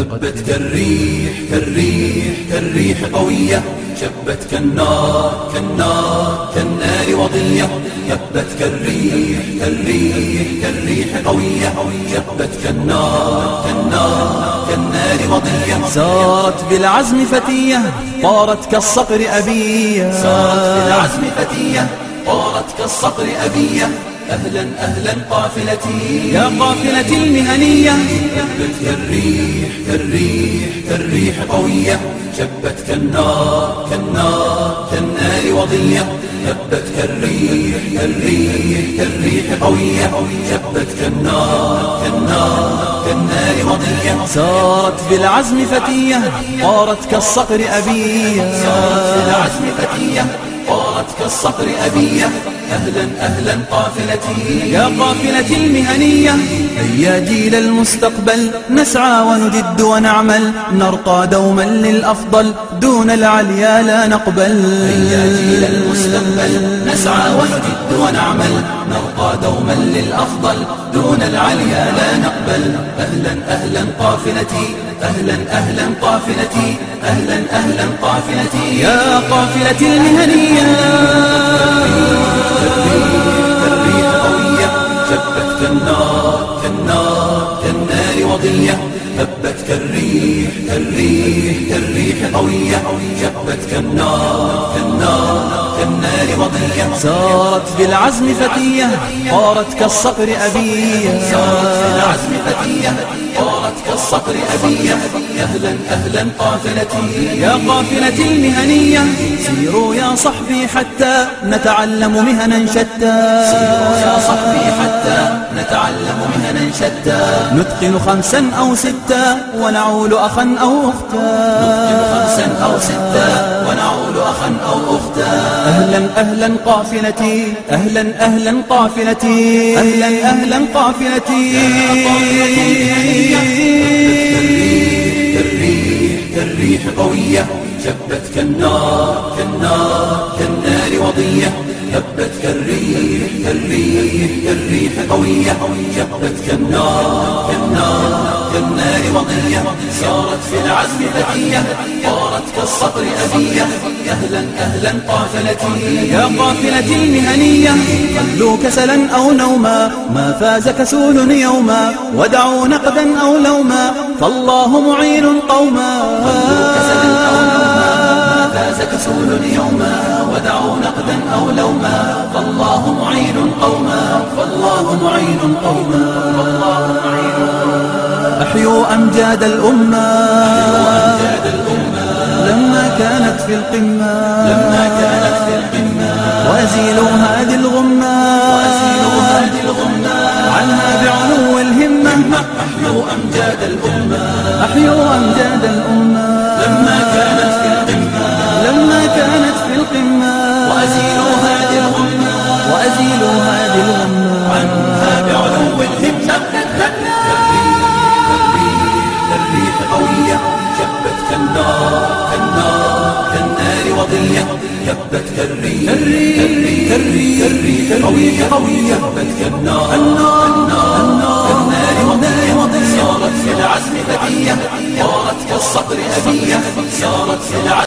هبت كالريح كالريح كالريح قوية. شبت كالنار كالنار كالنار وضية هبت كالريح كالريح كالريح قوية. شبت كالنار كالنار كالنار وضية سارت بالعزم فتية طارت كالصقر أبية. سارت بالعزم فتية طارت كالصقر أبية. أهلا أهلا قافلتي. يا قافلة المهنية. هبت كالريح كالريح كالريح قوية. شبت كالنار كالنار كالنار وضية. هبت كالريح كالريح كالريح قوية. شبت كالنار كالنار كالنار وضية. سارت بالعزم فتية طارت كالصقر أبية. سارت بالعزم فتية. طارت كالصقر أبية. أهلا أهلا قافلتي. يا قافلة المهنية. هيا جيل المستقبل. نسعى ونجد ونعمل. نرقى دوما للأفضل. دون العليا لا نقبل. يا جيل المستقبل. نسعى ونجد ونعمل. نرقى دوما للأفضل. دون العليا لا نقبل. أهلا أهلا قافلتي. أهلا أهلا قافلتي. أهلا أهلا قافلتي. يا قافلة المهنية كالريح قوية شبت كالنار كالنار كالنار وضية. هبت كالريح كالريح كالريح قوية شبت كالنار كالنار سارت بالعزم فتية طارت كالصقر أبية. سارت في العزم فتية طارت كالصقر أبية أهلا أهلا قافلتي يا قافلة المهنية سيروا يا صحبي حتى نتعلم مهنا شتى. شتى نتقن خمسا أو ستا ونعول أخا أو أختا. خمسا أو ستا ونعول أخا أو أختا. أهلا أهلا قافلتي. أهلا أهلا قافلتي. أهلا أهلا قافلتي. كالريح كالريح قوية. شبت كالنار كالنار كالنار وضية. هبت كالريح كالريح كالريح قوية شبت كالنار كالنار كالنار وضية. سارت في العزم فتية طارت كالصقر أبية أهلا أهلا قافلتي يا قافلة المهنية خلوا كسلا أو نوما. ما فاز كسول يوما ودعوا نقدا أو لوما. فالله معين قوما. كسلا أو نوما. ما فاز كسول يوما ودعوا نقدا أو لوما فالله معين قوما فالله معين قوما فالله معين أحيوا أمجاد الأمة. لما كانت في القمة. لما كانت في القمة. وأزيلوا هذه الغمة. وأزيلوا هذه الغمة. عنها بعلو الهمة. أحيوا أمجاد الأمة. أحيوا أمجاد الأمة. لما كانت في القمة. لما كانت في القمة. وضية هبت كالريح كالريح كالريح قوية قوية هبت كالنار النار